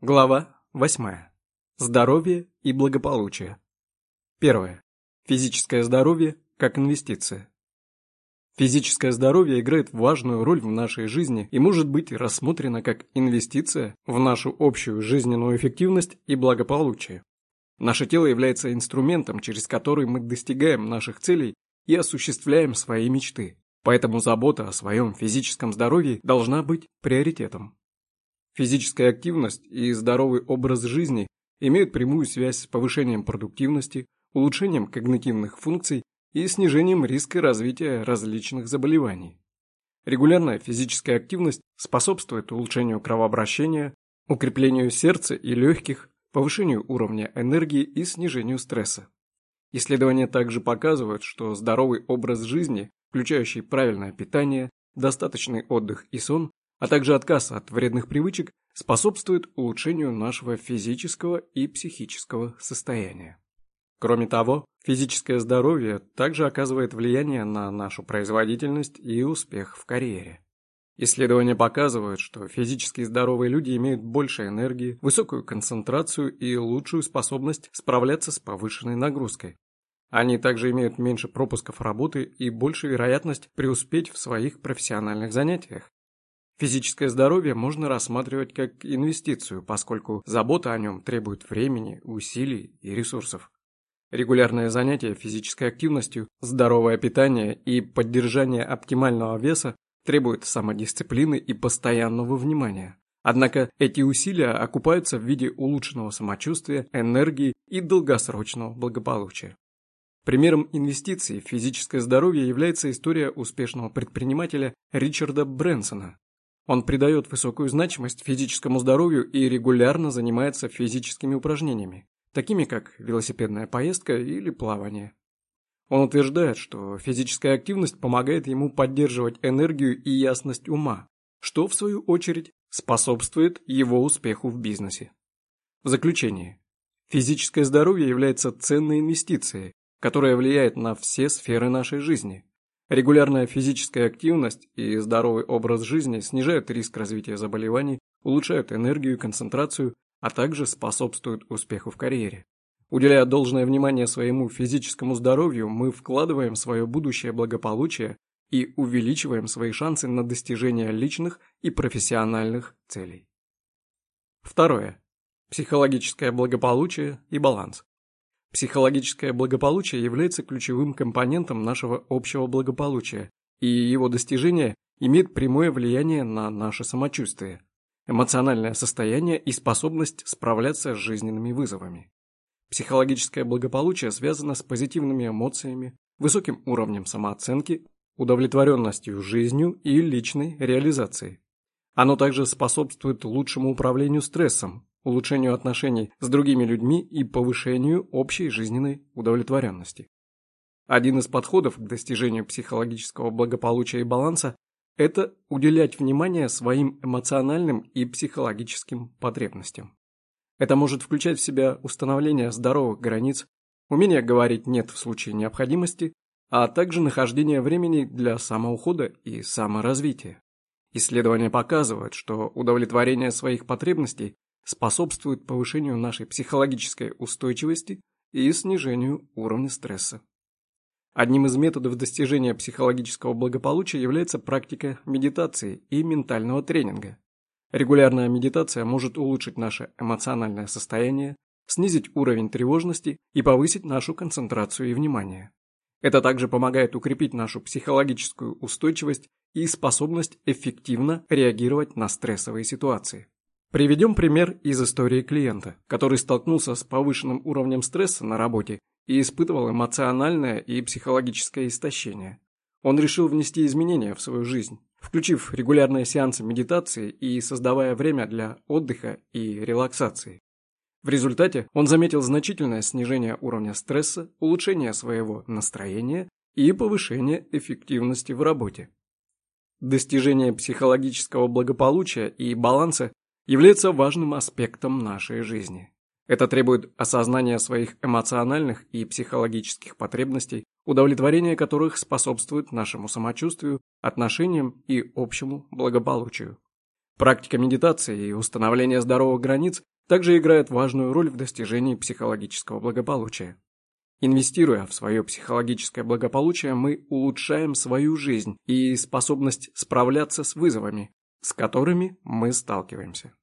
Глава 8. Здоровье и благополучие. Первое. Физическое здоровье как инвестиция. Физическое здоровье играет важную роль в нашей жизни и может быть рассмотрено как инвестиция в нашу общую жизненную эффективность и благополучие. Наше тело является инструментом, через который мы достигаем наших целей и осуществляем свои мечты. Поэтому забота о своем физическом здоровье должна быть приоритетом. Физическая активность и здоровый образ жизни имеют прямую связь с повышением продуктивности, улучшением когнитивных функций и снижением риска развития различных заболеваний. Регулярная физическая активность способствует улучшению кровообращения, укреплению сердца и легких, повышению уровня энергии и снижению стресса. Исследования также показывают, что здоровый образ жизни, включающий правильное питание, достаточный отдых и сон, а также отказ от вредных привычек, способствует улучшению нашего физического и психического состояния. Кроме того, физическое здоровье также оказывает влияние на нашу производительность и успех в карьере. Исследования показывают, что физически здоровые люди имеют больше энергии, высокую концентрацию и лучшую способность справляться с повышенной нагрузкой. Они также имеют меньше пропусков работы и большую вероятность преуспеть в своих профессиональных занятиях. Физическое здоровье можно рассматривать как инвестицию, поскольку забота о нем требует времени, усилий и ресурсов. Регулярное занятие физической активностью, здоровое питание и поддержание оптимального веса требуют самодисциплины и постоянного внимания. Однако эти усилия окупаются в виде улучшенного самочувствия, энергии и долгосрочного благополучия. Примером инвестиций в физическое здоровье является история успешного предпринимателя Ричарда Брэнсона. Он придает высокую значимость физическому здоровью и регулярно занимается физическими упражнениями такими как велосипедная поездка или плавание. Он утверждает, что физическая активность помогает ему поддерживать энергию и ясность ума, что, в свою очередь, способствует его успеху в бизнесе. В заключение, физическое здоровье является ценной инвестицией, которая влияет на все сферы нашей жизни. Регулярная физическая активность и здоровый образ жизни снижают риск развития заболеваний, улучшают энергию и концентрацию, а также способствуют успеху в карьере. Уделяя должное внимание своему физическому здоровью, мы вкладываем свое будущее благополучие и увеличиваем свои шансы на достижение личных и профессиональных целей. Второе. Психологическое благополучие и баланс. Психологическое благополучие является ключевым компонентом нашего общего благополучия, и его достижение имеет прямое влияние на наше самочувствие эмоциональное состояние и способность справляться с жизненными вызовами. Психологическое благополучие связано с позитивными эмоциями, высоким уровнем самооценки, удовлетворенностью жизнью и личной реализацией. Оно также способствует лучшему управлению стрессом, улучшению отношений с другими людьми и повышению общей жизненной удовлетворенности. Один из подходов к достижению психологического благополучия и баланса это уделять внимание своим эмоциональным и психологическим потребностям. Это может включать в себя установление здоровых границ, умение говорить «нет» в случае необходимости, а также нахождение времени для самоухода и саморазвития. Исследования показывают, что удовлетворение своих потребностей способствует повышению нашей психологической устойчивости и снижению уровня стресса. Одним из методов достижения психологического благополучия является практика медитации и ментального тренинга. Регулярная медитация может улучшить наше эмоциональное состояние, снизить уровень тревожности и повысить нашу концентрацию и внимание. Это также помогает укрепить нашу психологическую устойчивость и способность эффективно реагировать на стрессовые ситуации. Приведем пример из истории клиента, который столкнулся с повышенным уровнем стресса на работе и испытывал эмоциональное и психологическое истощение. Он решил внести изменения в свою жизнь, включив регулярные сеансы медитации и создавая время для отдыха и релаксации. В результате он заметил значительное снижение уровня стресса, улучшение своего настроения и повышение эффективности в работе. Достижение психологического благополучия и баланса является важным аспектом нашей жизни. Это требует осознания своих эмоциональных и психологических потребностей, удовлетворение которых способствует нашему самочувствию, отношениям и общему благополучию. Практика медитации и установление здоровых границ также играет важную роль в достижении психологического благополучия. Инвестируя в свое психологическое благополучие, мы улучшаем свою жизнь и способность справляться с вызовами, с которыми мы сталкиваемся.